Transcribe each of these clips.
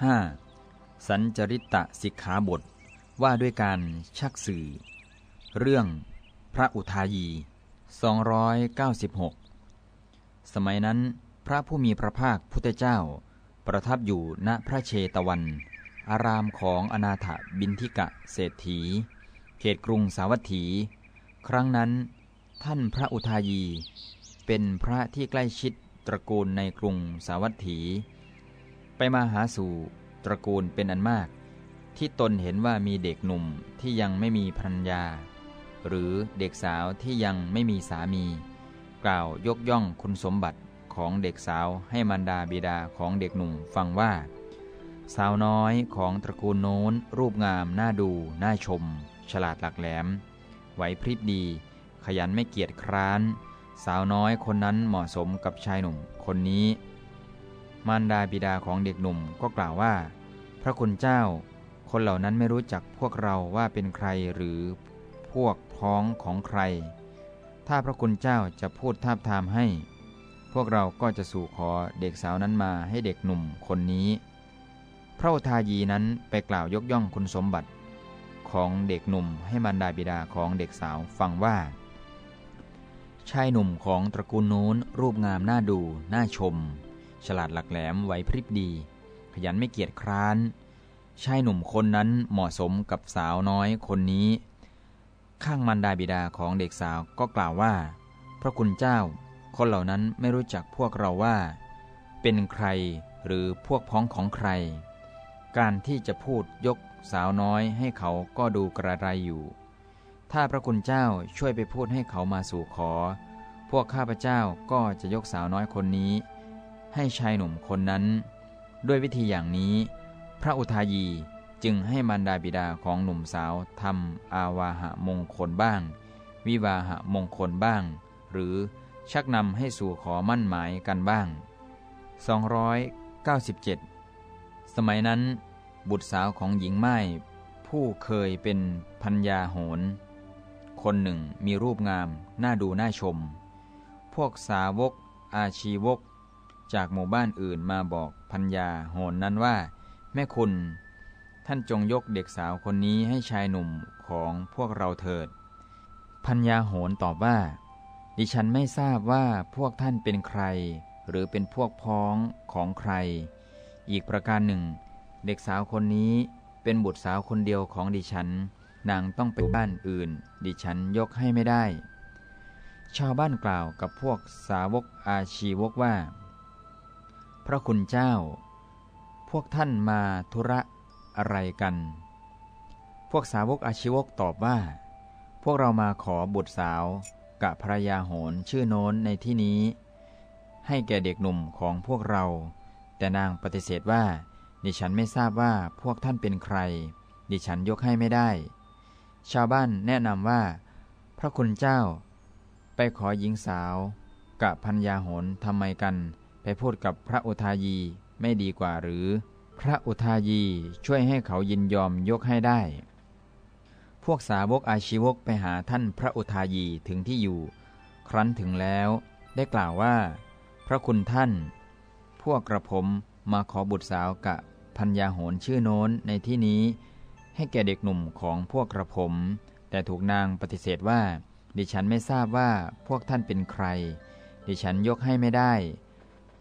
5. สัญจริตะสิกขาบท ว่าด้วยการชักสื่อ เรื่องพระอุทายี 296 สมัยนั้นพระผู้มีพระภาคพุทธเจ้า ประทับอยู่ณพระเชตวัน อารามของอนาถบินทิกะเศรษฐี เขตกรุงสาวัตถี ครั้งนั้น ท่านพระอุทายี เป็นพระที่ใกล้ชิดตระกูลในกรุงสาวัตถี ไปมาหาสู่ตระกูลเป็นอันมาก ที่ตนเห็นว่ามีเด็กหนุ่มที่ยังไม่มีภรรยา หรือเด็กสาวที่ยังไม่มีสามี กล่าวยกย่องคุณสมบัติของเด็กสาวให้มารดาบิดาของเด็กหนุ่มฟังว่า สาวน้อยของตระกูลโน้นรูปงามน่าดูน่าชม ฉลาดหลักแหลม ไหวพริบดี ขยันไม่เกียจคร้าน สาวน้อยคนนั้นเหมาะสมกับชายหนุ่มคนนี้ มารดาบิดาของเด็กหนุ่มก็กล่าวว่า พระคุณเจ้า คนเหล่านั้นไม่รู้จักพวกเราว่าเป็นใครหรือพวกพ้องของใคร ถ้าพระคุณเจ้าจะพูดทาบทามให้ พวกเราก็จะสู่ขอเด็กสาวนั้นมาให้เด็กหนุ่มคนนี้ พระอุทายีนั้นไปกล่าวยกย่องคุณสมบัติของเด็กหนุ่มให้มารดาบิดาของเด็กสาวฟังว่า ชายหนุ่มของตระกูลโน้นรูปงามน่าดูน่าชม ฉลาดหลักแหลมไหวพริบดี ขยันไม่เกียจคร้าน ชายหนุ่มคนนั้นเหมาะสมกับสาวน้อยคนนี้ ข้างมันดาบิดาของเด็กสาวก็กล่าวว่า พระคุณเจ้า คนเหล่านั้นไม่รู้จักพวกเราว่า เป็นใครหรือพวกพ้องของใคร การที่จะพูดยกสาวน้อยให้เขาก็ดูกระไรอยู่ ถ้าพระคุณเจ้าช่วยไปพูดให้เขามาสู่ขอ พวกข้าพเจ้าก็จะยกสาวน้อยคนนี้ ให้ชายหนุ่มคนนั้น ด้วยวิธีอย่างนี้ พระอุทายีจึงให้มารดาบิดาของหนุ่มสาวทำอาวาหะมงคลบ้าง วิวาหะมงคลบ้าง หรือชักนำให้สู่ขอมั่นหมายกันบ้าง 297 สมัยนั้น บุตรสาวของหญิงไม้ผู้เคยเป็นพัญญาโหน คนหนึ่งมีรูปงามน่าดูน่าชม พวกสาวกอาชีวก จากหมู่บ้านอื่นมาบอกพัญญาโหนนั้นว่า แม่คุณ ท่านจงยกเด็กสาวคนนี้ให้ชายหนุ่มของพวกเราเถิด พัญญาโหนตอบว่า ดิฉันไม่ทราบว่าพวกท่านเป็นใคร หรือเป็นพวกพ้องของใคร อีกประการหนึ่ง เด็กสาวคนนี้เป็นบุตรสาวคนเดียวของดิฉัน นางต้องไปบ้านอื่น ดิฉันยกให้ไม่ได้ ชาวบ้านกล่าวกับพวกสาวกอาชีวกว่า ระคุณเจ้า พวกท่านมาธุระอะไรกัน พวกสาวกอาชีวกตอบว่า พวกเรามาขอบุตรสาวกับภรรยาโหนชื่อโน้นในที่นี้ ให้แก่เด็กหนุ่มของพวกเรา แต่นางปฏิเสธว่า ดิฉันไม่ทราบว่าพวกท่านเป็นใคร ดิฉันยกให้ไม่ได้ ชาวบ้านแนะนำว่า พระคุณเจ้า ไปขอหญิงสาวกับพัญญาโหนทำไมกัน ไปพูดกับพระอุทายีไม่ดีกว่าหรือ พระอุทายีช่วยให้เขายินยอมยกให้ได้ พวกสาวกอาชีวกไปหาท่านพระอุทายีถึงที่อยู่ ครั้นถึงแล้วได้กล่าวว่า พระคุณท่าน พวกกระผมมาขอบุตรสาวกะพัญญาโหนชื่อโน้นในที่นี้ ให้แก่เด็กหนุ่มของพวกกระผม แต่ถูกนางปฏิเสธว่า ดิฉันไม่ทราบว่าพวกท่านเป็นใคร ดิฉันยกให้ไม่ได้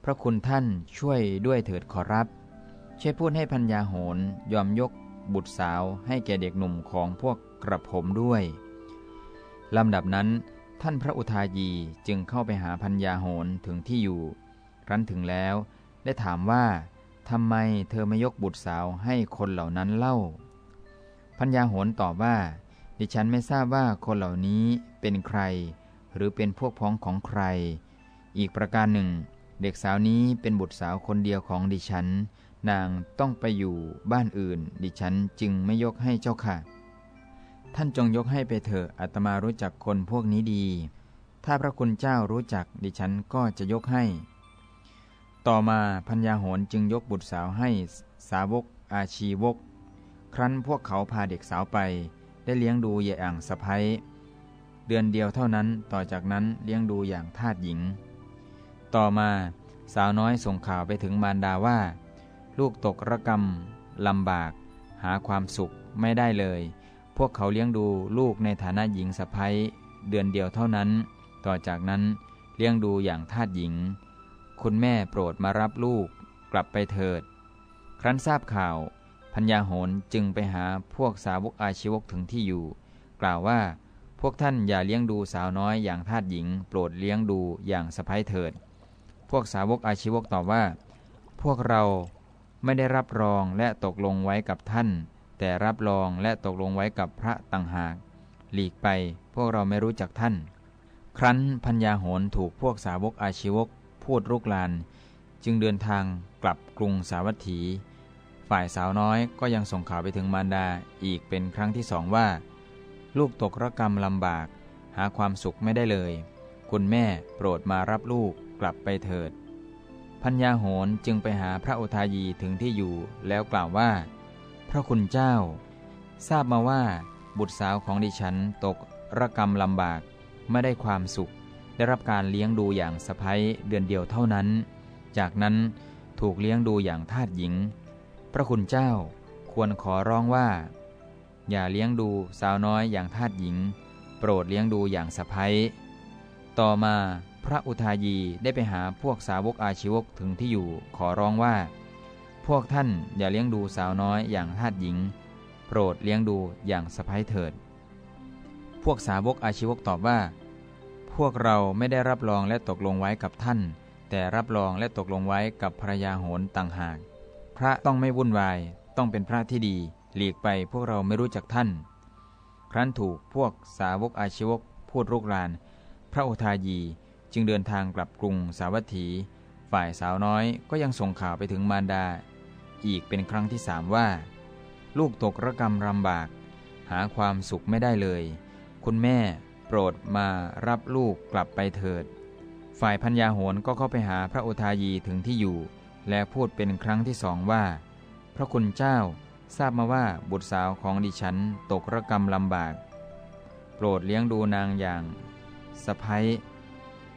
พระคุณท่านช่วยด้วยเถิดขอรับช่วยพูดให้พัญญาโหนยอมยกบุตรสาวให้แก่เด็กหนุ่มของพวกกระผมด้วยลำดับนั้น ท่านพระอุทายีจึงเข้าไปหาพัญญาโหนถึงที่อยู่ ครั้นถึงแล้วได้ถามว่าทำไมเธอไม่ยกบุตรสาวให้คนเหล่านั้นเล่า พัญญาโหนตอบว่า ดิฉันไม่ทราบว่าคนเหล่านี้เป็นใคร หรือเป็นพวกพ้องของใคร อีกประการหนึ่ง เด็กสาวนี้เป็นบุตรสาวคนเดียวของดิฉัน นางต้องไปอยู่บ้านอื่น ดิฉันจึงไม่ยกให้เจ้าค่ะ ท่านจงยกให้ไปเถอะอาตมารู้จักคนพวกนี้ดี ถ้าพระคุณเจ้ารู้จักดิฉันก็จะยกให้ ต่อมาพัญญาโหนจึงยกบุตรสาวให้สาวกอาชีวก ครั้นพวกเขาพาเด็กสาวไป ได้เลี้ยงดูอย่างสะพ้ยเดือนเดียวเท่านั้นต่อจากนั้นเลี้ยงดูอย่างทาสหญิง ต่อมาสาวน้อยส่งข่าวไปถึงมารดาว่า ลูกตกระกรรมลำบาก หาความสุขไม่ได้เลย พวกเขาเลี้ยงดูลูกในฐานะหญิงสะพ้ยเดือนเดียวเท่านั้น ต่อจากนั้นเลี้ยงดูอย่างทาสหญิง คุณแม่โปรดมารับลูกกลับไปเถิด ครั้นทราบข่าว พัญญาโหนจึงไปหาพวกสาวกอาชีวกถึงที่อยู่ กล่าวว่าพวกท่านอย่าเลี้ยงดูสาวน้อยอย่างทาสหญิง โปรดเลี้ยงดูอย่างสะพ้ยเถิด พวกสาวกอาชีวกตอบว่า พวกเราไม่ได้รับรองและตกลงไว้กับท่าน แต่รับรองและตกลงไว้กับพระต่างหาก หลีกไปพวกเราไม่รู้จักท่าน ครั้นพัญญาโหนถูกพวกสาวกอาชีวกพูดรุกลาน จึงเดินทางกลับกรุงสาวัตถี ฝ่ายสาวน้อยก็ยังส่งข่าวไปถึงมารดาอีกเป็นครั้งที่สองว่า ลูกตกระกรรมลำบาก หาความสุขไม่ได้เลย คุณแม่โปรดมารับลูก กลับไปเถิด พัญญาโหนจึงไปหาพระอุทายีถึงที่อยู่แล้วกล่าวว่า พระคุณเจ้า ทราบมาว่าบุตรสาวของดิฉันตกระกรรมลำบากไม่ได้ความสุข ได้รับการเลี้ยงดูอย่างสะพ้ยเดือนเดียวเท่านั้น จากนั้นถูกเลี้ยงดูอย่างทาสหญิง พระคุณเจ้าควรขอร้องว่า อย่าเลี้ยงดูสาวน้อยอย่างทาสหญิง โปรดเลี้ยงดูอย่างสะพ้ย ต่อมาพระอุทายีได้ไปหาพวกสาวกอาชีวกถึงที่อยู่ขอร้องว่า พวกท่านอย่าเลี้ยงดูสาวน้อยอย่างทาสหญิง โปรดเลี้ยงดูอย่างสะพ้ยเถิด พวกสาวกอาชีวกตอบว่า พวกเราไม่ได้รับรองและตกลงไว้กับท่าน แต่รับรองและตกลงไว้กับภรรยาโหนต่างหาก พระต้องไม่วุ่นวายต้องเป็นพระที่ดี หลีกไปพวกเราไม่รู้จักท่าน ครั้นถูกพวกสาวกอาชีวกพูดรุกราน พระโอทายีจึงเดินทางกลับกรุงสาวัตถี ฝ่ายสาวน้อยก็ยังส่งข่าวไปถึงมารดา อีกเป็นครั้งที่สามว่า ลูกตกระกรรมลำบาก หาความสุขไม่ได้เลย คุณแม่โปรดมารับลูกกลับไปเถิด ฝ่ายพัญญาโหนก็เข้าไปหาพระโอทายีถึงที่อยู่ และพูดเป็นครั้งที่สองว่า พระคุณเจ้าทราบมาว่าบุตรสาวของดิฉันตกระกรรมลำบาก โปรดเลี้ยงดูนางอย่าง สะพ้ย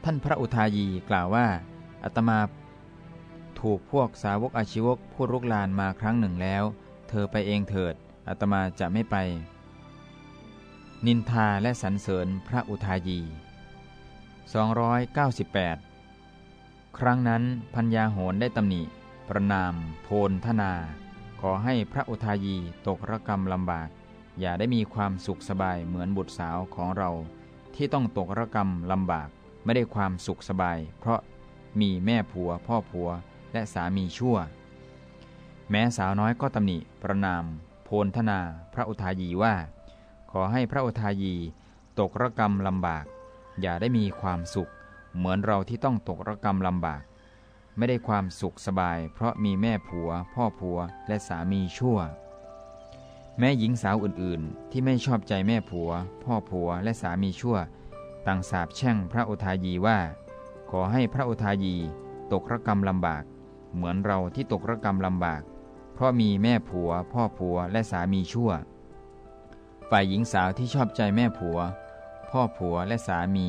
ท่านพระอุทายีกล่าวว่าอาตมาถูกพวกสาวกอาชีวกพูดรุกลานมาครั้งหนึ่งแล้ว เธอไปเองเถิดอาตมาจะไม่ไป นินทาและสรรเสริญพระอุทายี 298 ครั้งนั้นพัญญาโหนได้ตำหนิ ประนาม โพลธนา ขอให้พระอุทายีตกระกรรมลำบาก อย่าได้มีความสุขสบายเหมือนบุตรสาวของเรา ที่ต้องตกระกรรมลำบากไม่ได้ความสุขสบาย เพราะมีแม่ผัว พ่อผัว และสามีชั่ว แม้สาวน้อยก็ตำหนิประนาม โพลธนาพระอุทายีว่า ขอให้พระอุทายี ตกระกรรมลำบาก อย่าได้มีความสุข เหมือนเราที่ต้องตกระกรรมลำบาก ไม่ได้ความสุขสบาย เพราะมีแม่ผัว พ่อผัวและสามีชั่ว แม้หญิงสาวอื่นๆ ที่ไม่ชอบใจแม่ผัว พ่อผัวและสามีชั่ว ต่างสาบแช่งพระอุทายีว่า ขอให้พระอุทายีตกระกรรมลำบาก เหมือนเราที่ตกระกรรมลำบาก เพราะมีแม่ผัว พ่อผัวและสามีชั่ว ฝ่ายหญิงสาวที่ชอบใจแม่ผัว พ่อผัวและสามี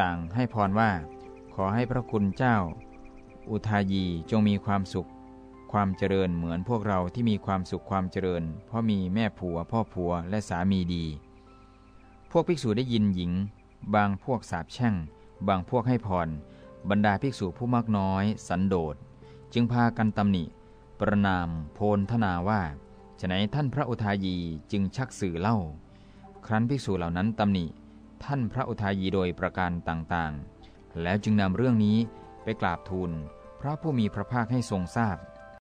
ต่างให้พรว่า ขอให้พระคุณเจ้า อุทายีจงมีความสุข ความเจริญเหมือนพวกเราที่มีความสุขความเจริญ เพราะมีแม่ผัวพ่อผัวและสามีดี พวกภิกษุได้ยินหญิง บางพวกสาบแช่ง บางพวกให้พร บรรดาภิกษุผู้มากน้อย สันโดษ จึงพากันตำหนิ ประนาม โพลทนาว่าฉนัยท่านพระอุทายีจึงชักสื่อเล่า ครั้นภิกษุเหล่านั้นตำหนิ ท่านพระอุทายีโดยประการต่างๆ แล้วจึงนำเรื่องนี้ไปกราบทูลพระผู้มีพระภาคให้ทรงทราบ